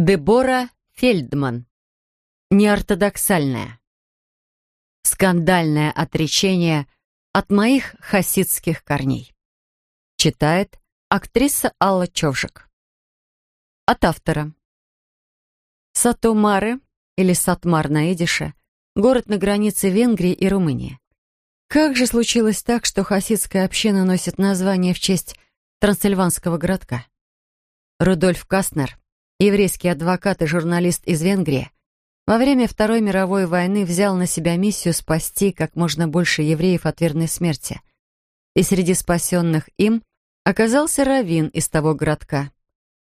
Дебора Фельдман. Неортодоксальная. Скандальное отречение от моих хасидских корней. Читает актриса Алла Човжик. От автора. Сатумары, или Сатмар на идише, город на границе Венгрии и Румынии. Как же случилось так, что хасидская община носит название в честь трансильванского городка? Рудольф Кастнер еврейский адвокат и журналист из Венгрии, во время Второй мировой войны взял на себя миссию спасти как можно больше евреев от верной смерти. И среди спасенных им оказался Равин из того городка.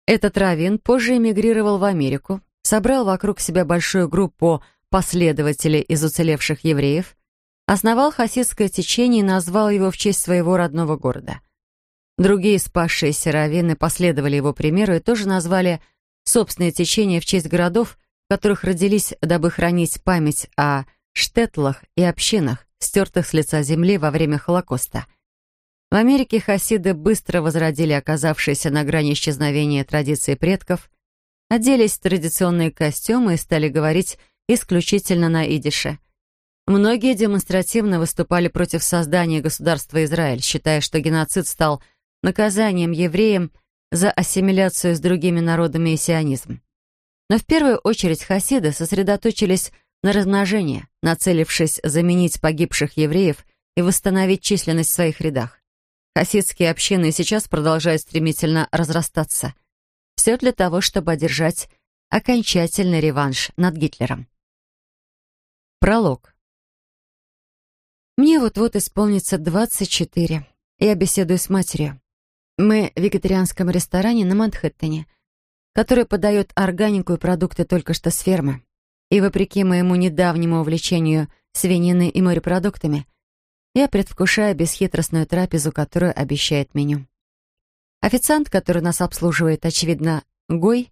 Этот Равин позже эмигрировал в Америку, собрал вокруг себя большую группу последователей из уцелевших евреев, основал хасидское течение и назвал его в честь своего родного города. Другие спасшиеся раввины последовали его примеру и тоже назвали собственное течение в честь городов, в которых родились, дабы хранить память о штетлах и общинах, стертых с лица земли во время Холокоста. В Америке хасиды быстро возродили оказавшиеся на грани исчезновения традиции предков, оделись в традиционные костюмы и стали говорить исключительно на идише. Многие демонстративно выступали против создания государства Израиль, считая, что геноцид стал наказанием евреям за ассимиляцию с другими народами и сионизм. Но в первую очередь хасиды сосредоточились на размножении, нацелившись заменить погибших евреев и восстановить численность в своих рядах. Хасидские общины сейчас продолжают стремительно разрастаться. Все для того, чтобы одержать окончательный реванш над Гитлером. Пролог. Мне вот-вот исполнится 24. Я беседую с матерью. Мы в вегетарианском ресторане на Манхэттене, который подает органику и продукты только что с фермы. И вопреки моему недавнему увлечению свининой и морепродуктами, я предвкушаю бесхитростную трапезу, которую обещает меню. Официант, который нас обслуживает, очевидно, Гой,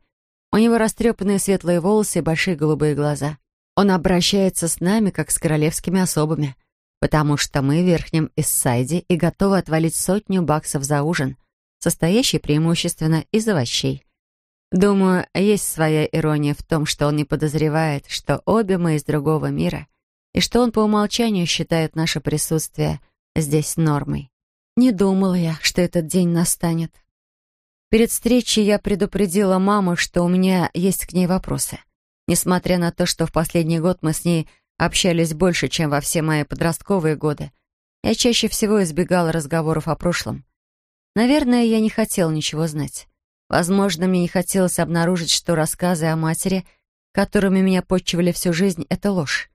у него растрепанные светлые волосы и большие голубые глаза. Он обращается с нами, как с королевскими особами, потому что мы в Верхнем Иссайде и готовы отвалить сотню баксов за ужин — состоящий преимущественно из овощей. Думаю, есть своя ирония в том, что он не подозревает, что обе мы из другого мира, и что он по умолчанию считает наше присутствие здесь нормой. Не думала я, что этот день настанет. Перед встречей я предупредила маму, что у меня есть к ней вопросы. Несмотря на то, что в последний год мы с ней общались больше, чем во все мои подростковые годы, я чаще всего избегала разговоров о прошлом. Наверное, я не хотел ничего знать. Возможно, мне не хотелось обнаружить, что рассказы о матери, которыми меня подчивали всю жизнь, — это ложь.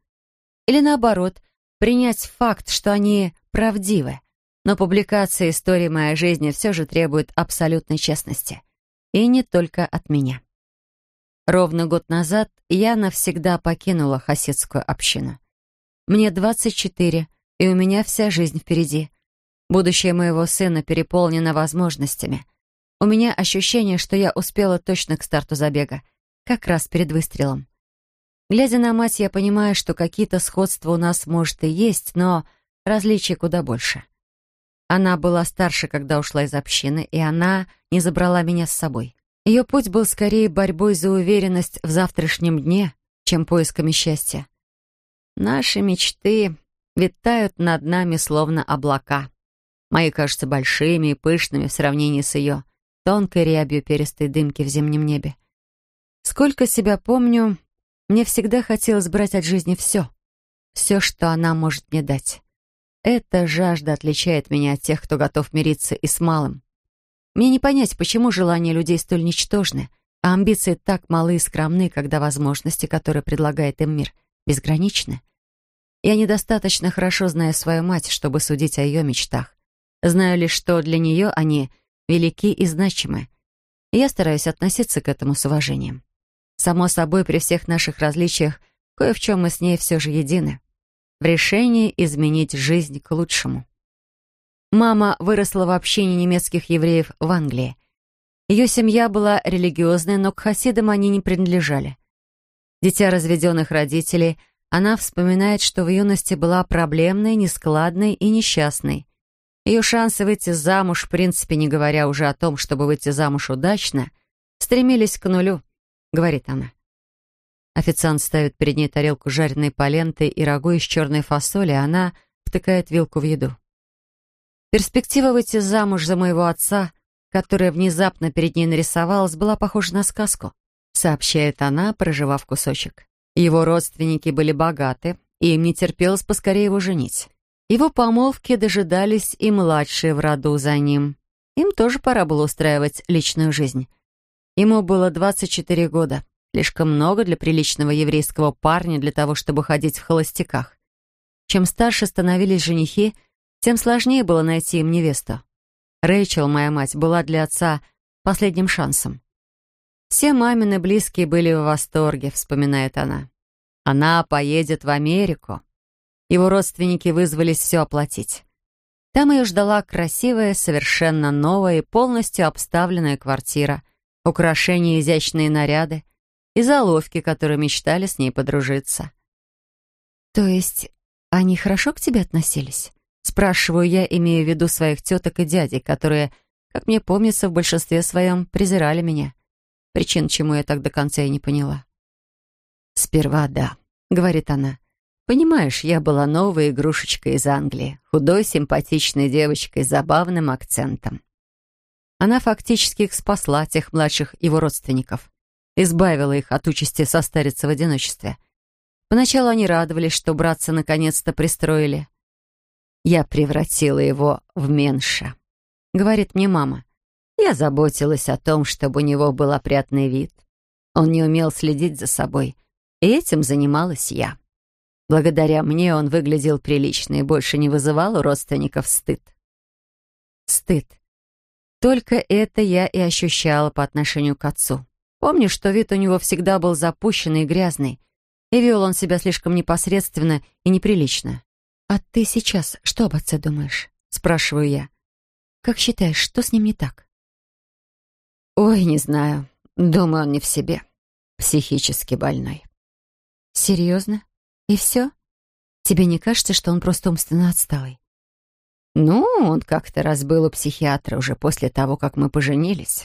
Или наоборот, принять факт, что они правдивы. Но публикация истории моей жизни все же требует абсолютной честности. И не только от меня. Ровно год назад я навсегда покинула хасидскую общину. Мне 24, и у меня вся жизнь впереди — Будущее моего сына переполнено возможностями. У меня ощущение, что я успела точно к старту забега, как раз перед выстрелом. Глядя на мать, я понимаю, что какие-то сходства у нас, может, и есть, но различий куда больше. Она была старше, когда ушла из общины, и она не забрала меня с собой. Ее путь был скорее борьбой за уверенность в завтрашнем дне, чем поисками счастья. Наши мечты витают над нами, словно облака. Мои кажутся большими и пышными в сравнении с ее тонкой рябью перистой дымки в зимнем небе. Сколько себя помню, мне всегда хотелось брать от жизни все. Все, что она может мне дать. Эта жажда отличает меня от тех, кто готов мириться и с малым. Мне не понять, почему желания людей столь ничтожны, а амбиции так малы и скромны, когда возможности, которые предлагает им мир, безграничны. Я недостаточно хорошо знаю свою мать, чтобы судить о ее мечтах. Знаю лишь, что для нее они велики и значимы. И я стараюсь относиться к этому с уважением. Само собой, при всех наших различиях, кое в чем мы с ней все же едины. В решении изменить жизнь к лучшему. Мама выросла в общине немецких евреев в Англии. Ее семья была религиозной, но к хасидам они не принадлежали. Дитя разведенных родителей, она вспоминает, что в юности была проблемной, нескладной и несчастной. Ее шансы выйти замуж, в принципе, не говоря уже о том, чтобы выйти замуж удачно, стремились к нулю. — говорит она. Официант ставит перед ней тарелку жареной полентой и рагу из черной фасоли, а она втыкает вилку в еду. Перспектива выйти замуж за моего отца, которая внезапно перед ней нарисовалась, была похожа на сказку, сообщает она, проживав кусочек. Его родственники были богаты, и им не терпелось поскорее его женить. Его помолвки дожидались и младшие в роду за ним. Им тоже пора было устраивать личную жизнь. Ему было 24 года. Слишком много для приличного еврейского парня для того, чтобы ходить в холостяках. Чем старше становились женихи, тем сложнее было найти им невесту. Рэйчел, моя мать, была для отца последним шансом. Все мамины близкие были в восторге, вспоминает она. Она поедет в Америку. Его родственники вызвались все оплатить. Там ее ждала красивая, совершенно новая и полностью обставленная квартира, украшения, изящные наряды, и заловки, которые мечтали с ней подружиться. «То есть они хорошо к тебе относились?» Спрашиваю я, имея в виду своих теток и дядей, которые, как мне помнится, в большинстве своем презирали меня. Причин, чему я так до конца и не поняла. «Сперва да», — говорит она. «Понимаешь, я была новая игрушечка из Англии, худой, симпатичной девочкой с забавным акцентом. Она фактически их спасла, тех младших его родственников избавила их от участи состариться в одиночестве. Поначалу они радовались, что братца наконец-то пристроили. «Я превратила его в меньше», — говорит мне мама. «Я заботилась о том, чтобы у него был опрятный вид. Он не умел следить за собой, и этим занималась я. Благодаря мне он выглядел прилично и больше не вызывал у родственников стыд». Стыд. Только это я и ощущала по отношению к отцу. Помню, что вид у него всегда был запущенный и грязный, и вел он себя слишком непосредственно и неприлично. «А ты сейчас что об отце думаешь?» — спрашиваю я. «Как считаешь, что с ним не так?» «Ой, не знаю. Думаю, он не в себе. Психически больной». «Серьезно? И все? Тебе не кажется, что он просто умственно отсталый?» «Ну, он как-то раз был у психиатра уже после того, как мы поженились.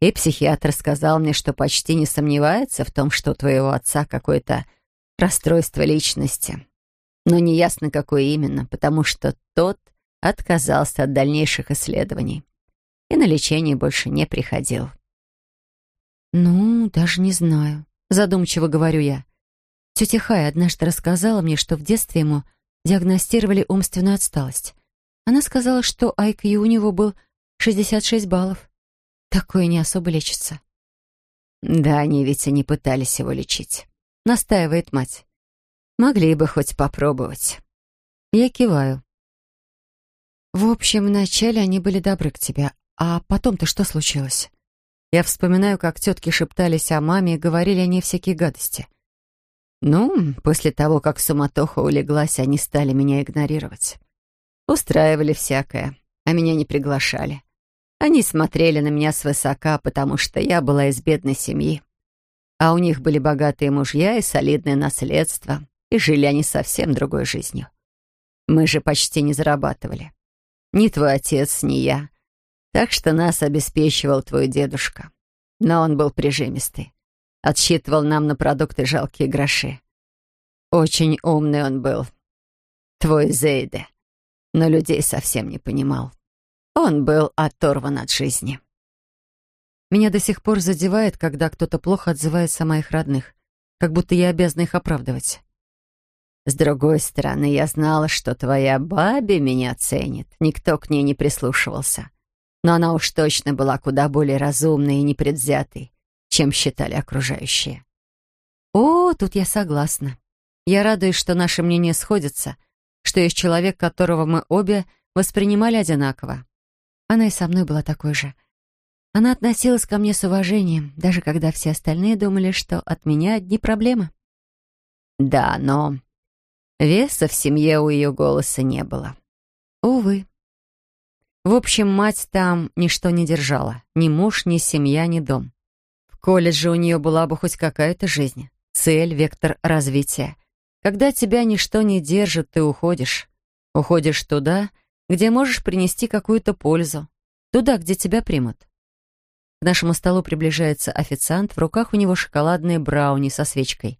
И психиатр сказал мне, что почти не сомневается в том, что у твоего отца какое-то расстройство личности. Но неясно, какое именно, потому что тот отказался от дальнейших исследований и на лечение больше не приходил. «Ну, даже не знаю», — задумчиво говорю я. Тетя Хая однажды рассказала мне, что в детстве ему диагностировали умственную отсталость. Она сказала, что IQ у него был 66 баллов. Такое не особо лечится. Да, они ведь и не пытались его лечить. Настаивает мать. Могли бы хоть попробовать. Я киваю. В общем, вначале они были добры к тебе, а потом-то что случилось? Я вспоминаю, как тетки шептались о маме и говорили о ней всякие гадости. Ну, после того, как суматоха улеглась, они стали меня игнорировать. Устраивали всякое, а меня не приглашали. Они смотрели на меня свысока, потому что я была из бедной семьи. А у них были богатые мужья и солидное наследство, и жили они совсем другой жизнью. Мы же почти не зарабатывали. Ни твой отец, ни я. Так что нас обеспечивал твой дедушка. Но он был прижимистый. Отсчитывал нам на продукты жалкие гроши. Очень умный он был. Твой Зейде. Но людей совсем не понимал. Он был оторван от жизни. Меня до сих пор задевает, когда кто-то плохо отзывается о моих родных, как будто я обязана их оправдывать. С другой стороны, я знала, что твоя бабе меня ценит. Никто к ней не прислушивался. Но она уж точно была куда более разумной и непредвзятой, чем считали окружающие. О, тут я согласна. Я радуюсь, что наши мнения сходятся, что есть человек, которого мы обе воспринимали одинаково. Она и со мной была такой же. Она относилась ко мне с уважением, даже когда все остальные думали, что от меня одни проблемы. Да, но веса в семье у ее голоса не было. Увы. В общем, мать там ничто не держала. Ни муж, ни семья, ни дом. Колледже у нее была бы хоть какая-то жизнь. Цель, вектор развития. Когда тебя ничто не держит, ты уходишь. Уходишь туда, где можешь принести какую-то пользу, туда, где тебя примут. К нашему столу приближается официант, в руках у него шоколадные брауни со свечкой.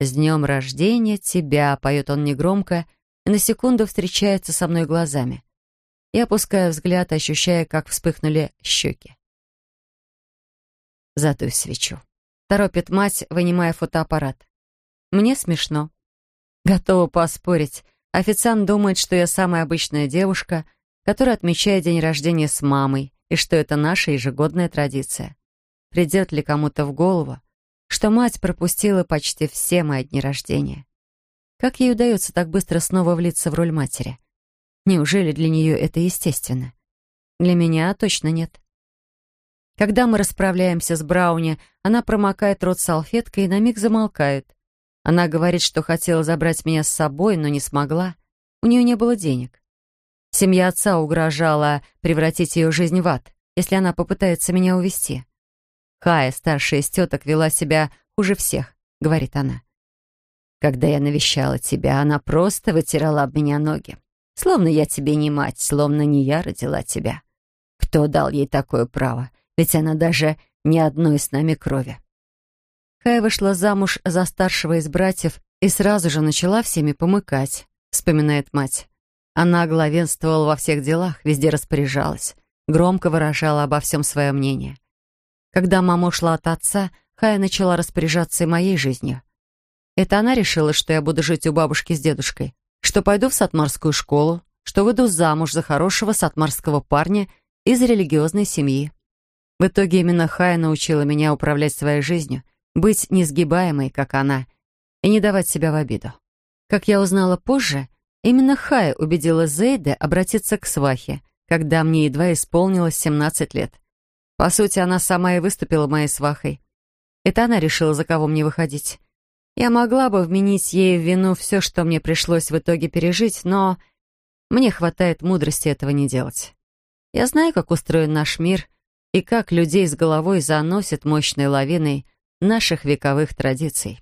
«С днем рождения тебя!» — поет он негромко и на секунду встречается со мной глазами. Я опускаю взгляд, ощущая, как вспыхнули щеки. Затуй свечу. Торопит мать, вынимая фотоаппарат. Мне смешно. Готова поспорить. Официант думает, что я самая обычная девушка, которая отмечает день рождения с мамой, и что это наша ежегодная традиция. Придет ли кому-то в голову, что мать пропустила почти все мои дни рождения? Как ей удается так быстро снова влиться в роль матери? Неужели для нее это естественно? Для меня точно нет. Когда мы расправляемся с Брауни, она промокает рот салфеткой и на миг замолкает. Она говорит, что хотела забрать меня с собой, но не смогла. У нее не было денег. Семья отца угрожала превратить ее жизнь в ад, если она попытается меня увести. Хая, старшая из теток, вела себя хуже всех, говорит она. Когда я навещала тебя, она просто вытирала об меня ноги. Словно я тебе не мать, словно не я родила тебя. Кто дал ей такое право? Ведь она даже не одной с нами крови. Хая вышла замуж за старшего из братьев и сразу же начала всеми помыкать, вспоминает мать. Она главенствовала во всех делах, везде распоряжалась, громко выражала обо всем свое мнение. Когда мама ушла от отца, Хая начала распоряжаться и моей жизнью. Это она решила, что я буду жить у бабушки с дедушкой, что пойду в сатмарскую школу, что выйду замуж за хорошего сатмарского парня из религиозной семьи. В итоге именно Хая научила меня управлять своей жизнью, быть несгибаемой, как она, и не давать себя в обиду. Как я узнала позже, Именно Хая убедила Зейда обратиться к свахе, когда мне едва исполнилось 17 лет. По сути, она сама и выступила моей свахой. Это она решила, за кого мне выходить. Я могла бы вменить ей в вину все, что мне пришлось в итоге пережить, но мне хватает мудрости этого не делать. Я знаю, как устроен наш мир и как людей с головой заносит мощной лавиной наших вековых традиций.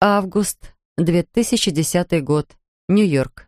Август 2010 год. Нью-Йорк.